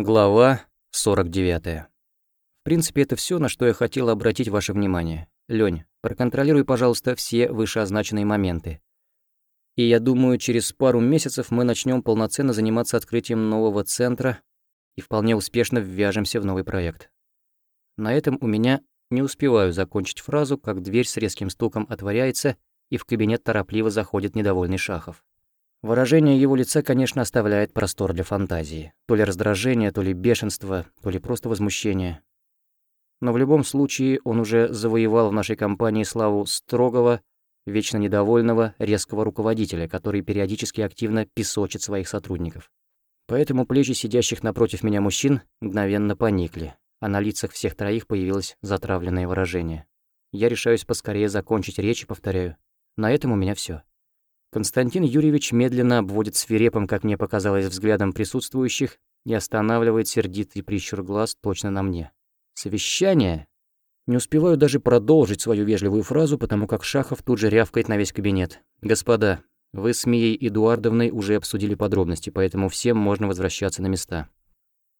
Глава 49. В принципе, это все, на что я хотел обратить ваше внимание. Лёнь, проконтролируй, пожалуйста, все вышеозначенные моменты. И я думаю, через пару месяцев мы начнем полноценно заниматься открытием нового центра и вполне успешно ввяжемся в новый проект. На этом у меня не успеваю закончить фразу, как дверь с резким стуком отворяется, и в кабинет торопливо заходит недовольный Шахов. Выражение его лица, конечно, оставляет простор для фантазии. То ли раздражение, то ли бешенство, то ли просто возмущение. Но в любом случае он уже завоевал в нашей компании славу строгого, вечно недовольного, резкого руководителя, который периодически активно песочит своих сотрудников. Поэтому плечи сидящих напротив меня мужчин мгновенно поникли, а на лицах всех троих появилось затравленное выражение. Я решаюсь поскорее закончить речь и повторяю. На этом у меня все. Константин Юрьевич медленно обводит свирепым, как мне показалось, взглядом присутствующих и останавливает сердитый прищур глаз точно на мне. «Совещание?» Не успеваю даже продолжить свою вежливую фразу, потому как Шахов тут же рявкает на весь кабинет. «Господа, вы с Мией Эдуардовной уже обсудили подробности, поэтому всем можно возвращаться на места».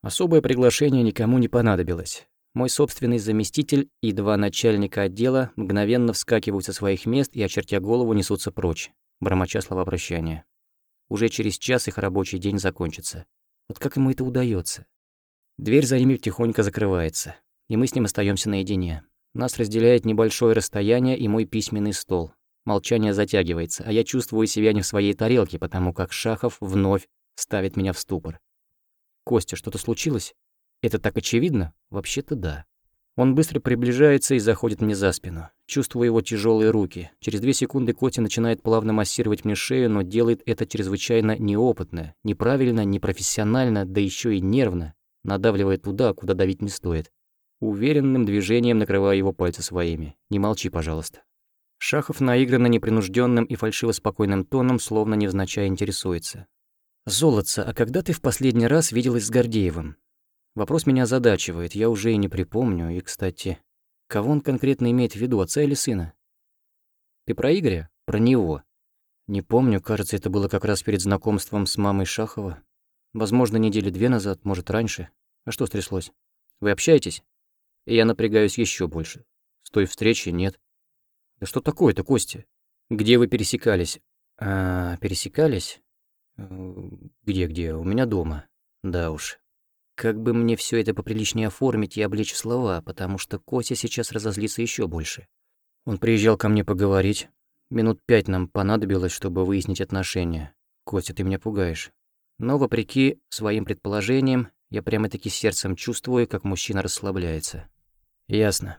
Особое приглашение никому не понадобилось. Мой собственный заместитель и два начальника отдела мгновенно вскакивают со своих мест и, очертя голову, несутся прочь бормоча слова прощания. Уже через час их рабочий день закончится. Вот как ему это удается? Дверь за ними тихонько закрывается, и мы с ним остаемся наедине. Нас разделяет небольшое расстояние и мой письменный стол. Молчание затягивается, а я чувствую себя не в своей тарелке, потому как Шахов вновь ставит меня в ступор. «Костя, что-то случилось? Это так очевидно? Вообще-то да». Он быстро приближается и заходит мне за спину. Чувствую его тяжелые руки. Через две секунды Коти начинает плавно массировать мне шею, но делает это чрезвычайно неопытно, неправильно, непрофессионально, да еще и нервно, надавливая туда, куда давить не стоит. Уверенным движением накрываю его пальцы своими. Не молчи, пожалуйста. Шахов наигранно непринужденным и фальшиво спокойным тоном, словно невзначай интересуется. «Золотца, а когда ты в последний раз виделась с Гордеевым?» Вопрос меня озадачивает, я уже и не припомню, и, кстати, кого он конкретно имеет в виду, отца или сына? Ты про Игоря? Про него? Не помню, кажется, это было как раз перед знакомством с мамой Шахова. Возможно, недели две назад, может, раньше. А что стряслось? Вы общаетесь? И я напрягаюсь еще больше. С той встречи нет. Да что такое-то, Костя? Где вы пересекались? А, пересекались? Где-где? У меня дома. Да уж. Как бы мне все это поприличнее оформить и облечь в слова, потому что Костя сейчас разозлится еще больше. Он приезжал ко мне поговорить. Минут пять нам понадобилось, чтобы выяснить отношения. Костя, ты меня пугаешь. Но, вопреки своим предположениям, я прямо-таки сердцем чувствую, как мужчина расслабляется. Ясно.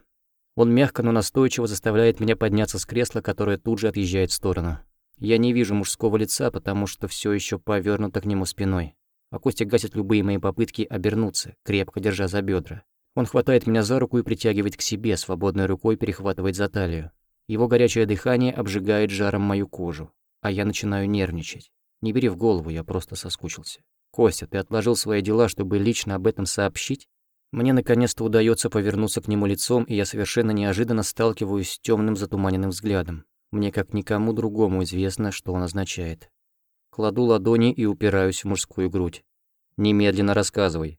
Он мягко, но настойчиво заставляет меня подняться с кресла, которое тут же отъезжает в сторону. Я не вижу мужского лица, потому что все еще повернуто к нему спиной а Костя гасит любые мои попытки обернуться, крепко держа за бедра. Он хватает меня за руку и притягивает к себе, свободной рукой перехватывает за талию. Его горячее дыхание обжигает жаром мою кожу, а я начинаю нервничать. Не бери в голову, я просто соскучился. «Костя, ты отложил свои дела, чтобы лично об этом сообщить?» Мне наконец-то удается повернуться к нему лицом, и я совершенно неожиданно сталкиваюсь с темным затуманенным взглядом. Мне как никому другому известно, что он означает. Кладу ладони и упираюсь в мужскую грудь. «Немедленно рассказывай».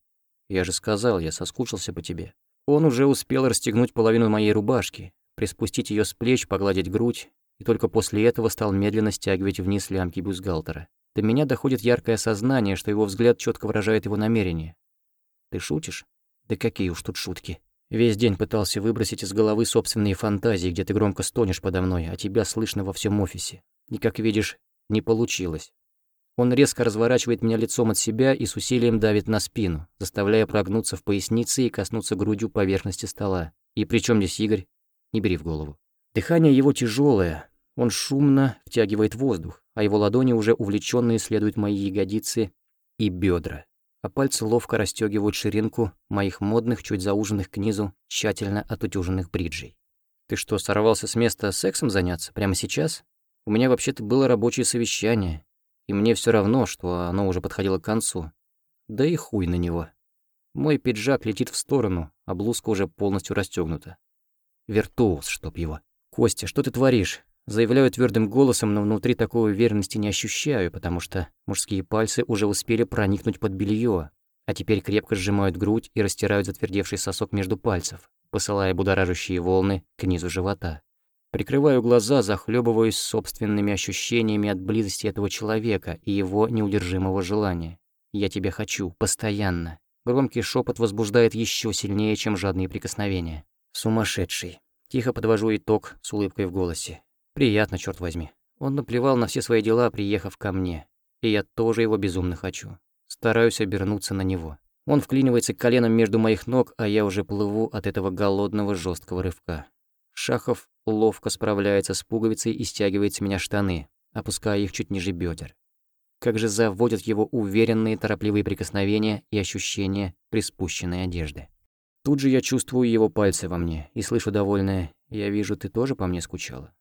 «Я же сказал, я соскучился по тебе». Он уже успел расстегнуть половину моей рубашки, приспустить ее с плеч, погладить грудь, и только после этого стал медленно стягивать вниз лямки бюстгальтера. До меня доходит яркое сознание, что его взгляд четко выражает его намерение. «Ты шутишь?» «Да какие уж тут шутки!» Весь день пытался выбросить из головы собственные фантазии, где ты громко стонешь подо мной, а тебя слышно во всем офисе. И, как видишь, не получилось. Он резко разворачивает меня лицом от себя и с усилием давит на спину, заставляя прогнуться в пояснице и коснуться грудью поверхности стола. И при чем здесь Игорь? Не бери в голову. Дыхание его тяжелое, он шумно втягивает воздух, а его ладони уже увлеченно исследуют мои ягодицы и бедра, а пальцы ловко расстегивают ширинку моих модных, чуть зауженных к низу, тщательно отутюженных бриджей. Ты что, сорвался с места сексом заняться прямо сейчас? У меня вообще-то было рабочее совещание, и мне все равно, что оно уже подходило к концу. Да и хуй на него. Мой пиджак летит в сторону, а блузка уже полностью расстегнута. Виртуоз, чтоб его. «Костя, что ты творишь?» Заявляю твердым голосом, но внутри такой уверенности не ощущаю, потому что мужские пальцы уже успели проникнуть под белье, а теперь крепко сжимают грудь и растирают затвердевший сосок между пальцев, посылая будоражащие волны к низу живота. Прикрываю глаза, захлебываюсь собственными ощущениями от близости этого человека и его неудержимого желания. «Я тебя хочу, постоянно». Громкий шепот возбуждает еще сильнее, чем жадные прикосновения. Сумасшедший. Тихо подвожу итог с улыбкой в голосе. Приятно, черт возьми. Он наплевал на все свои дела, приехав ко мне. И я тоже его безумно хочу. Стараюсь обернуться на него. Он вклинивается коленом между моих ног, а я уже плыву от этого голодного жесткого рывка. Шахов ловко справляется с пуговицей и стягивает с меня штаны, опуская их чуть ниже бедер. Как же заводят его уверенные торопливые прикосновения и ощущения приспущенной одежды. Тут же я чувствую его пальцы во мне и слышу довольное «Я вижу, ты тоже по мне скучала».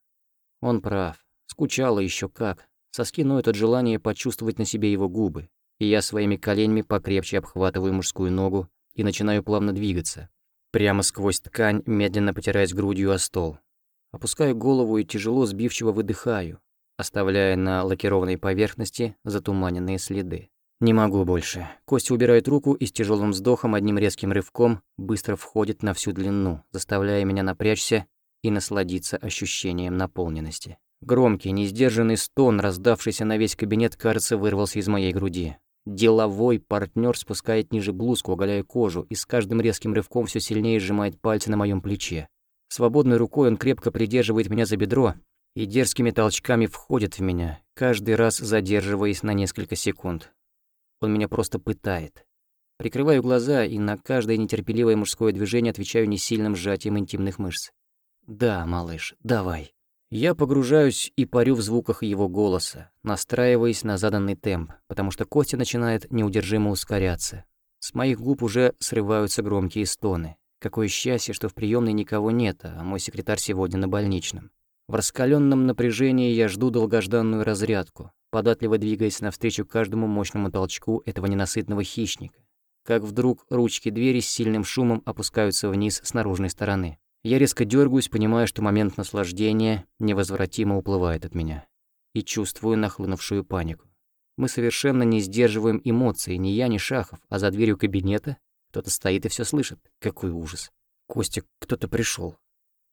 Он прав. Скучала еще как. Соски ноют от желания почувствовать на себе его губы, и я своими коленями покрепче обхватываю мужскую ногу и начинаю плавно двигаться, прямо сквозь ткань, медленно потираясь грудью о стол. Опускаю голову и тяжело сбивчиво выдыхаю, оставляя на лакированной поверхности затуманенные следы. Не могу больше. Костя убирает руку и с тяжелым вздохом одним резким рывком быстро входит на всю длину, заставляя меня напрячься и насладиться ощущением наполненности. Громкий, несдержанный стон, раздавшийся на весь кабинет, кажется, вырвался из моей груди. Деловой партнер спускает ниже блузку, оголяя кожу, и с каждым резким рывком все сильнее сжимает пальцы на моем плече. Свободной рукой он крепко придерживает меня за бедро и дерзкими толчками входит в меня, каждый раз задерживаясь на несколько секунд. Он меня просто пытает. Прикрываю глаза и на каждое нетерпеливое мужское движение отвечаю несильным сжатием интимных мышц. «Да, малыш, давай». Я погружаюсь и парю в звуках его голоса, настраиваясь на заданный темп, потому что Костя начинает неудержимо ускоряться. С моих губ уже срываются громкие стоны. Какое счастье, что в приемной никого нет, а мой секретарь сегодня на больничном. В раскаленном напряжении я жду долгожданную разрядку, податливо двигаясь навстречу каждому мощному толчку этого ненасытного хищника. Как вдруг ручки двери с сильным шумом опускаются вниз с наружной стороны. Я резко дергаюсь, понимая, что момент наслаждения невозвратимо уплывает от меня. И чувствую нахлынувшую панику. Мы совершенно не сдерживаем эмоций, ни я, ни Шахов, а за дверью кабинета кто-то стоит и все слышит. Какой ужас. Костя, кто-то пришел.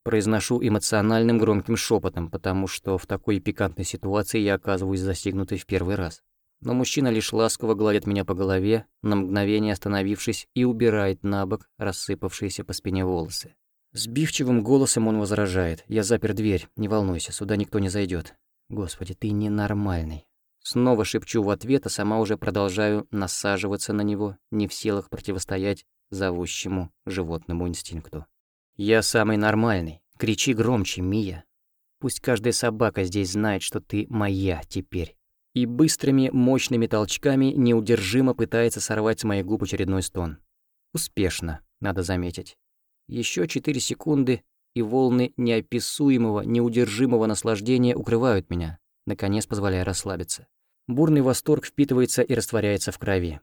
Произношу эмоциональным громким шепотом, потому что в такой пикантной ситуации я оказываюсь застигнутой в первый раз. Но мужчина лишь ласково гладит меня по голове, на мгновение остановившись и убирает на бок рассыпавшиеся по спине волосы. Сбивчивым голосом он возражает. «Я запер дверь, не волнуйся, сюда никто не зайдет. Господи, ты ненормальный». Снова шепчу в ответ, а сама уже продолжаю насаживаться на него, не в силах противостоять зовущему животному инстинкту. «Я самый нормальный. Кричи громче, Мия. Пусть каждая собака здесь знает, что ты моя теперь». И быстрыми, мощными толчками неудержимо пытается сорвать с моих губ очередной стон. Успешно, надо заметить. Еще четыре секунды, и волны неописуемого, неудержимого наслаждения укрывают меня, наконец позволяя расслабиться. Бурный восторг впитывается и растворяется в крови.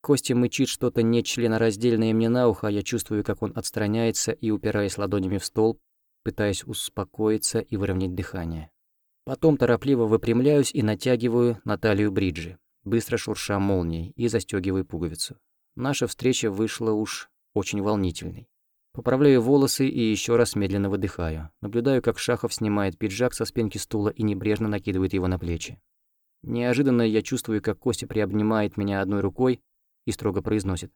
Костя мычит что-то нечленораздельное мне на ухо, а я чувствую, как он отстраняется и, упираясь ладонями в стол, пытаясь успокоиться и выровнять дыхание. Потом торопливо выпрямляюсь и натягиваю на талию бриджи, быстро шурша молнией и застегиваю пуговицу. Наша встреча вышла уж очень волнительной. Поправляю волосы и еще раз медленно выдыхаю. Наблюдаю, как Шахов снимает пиджак со спинки стула и небрежно накидывает его на плечи. Неожиданно я чувствую, как Костя приобнимает меня одной рукой и строго произносит.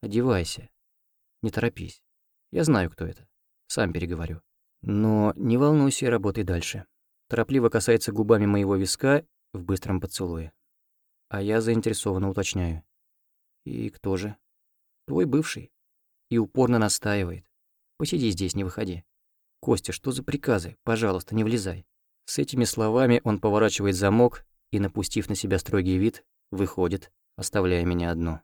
«Одевайся. Не торопись. Я знаю, кто это. Сам переговорю. Но не волнуйся и работай дальше». Торопливо касается губами моего виска в быстром поцелуе. А я заинтересованно уточняю. «И кто же?» «Твой бывший и упорно настаивает. «Посиди здесь, не выходи». «Костя, что за приказы? Пожалуйста, не влезай». С этими словами он поворачивает замок и, напустив на себя строгий вид, выходит, оставляя меня одну.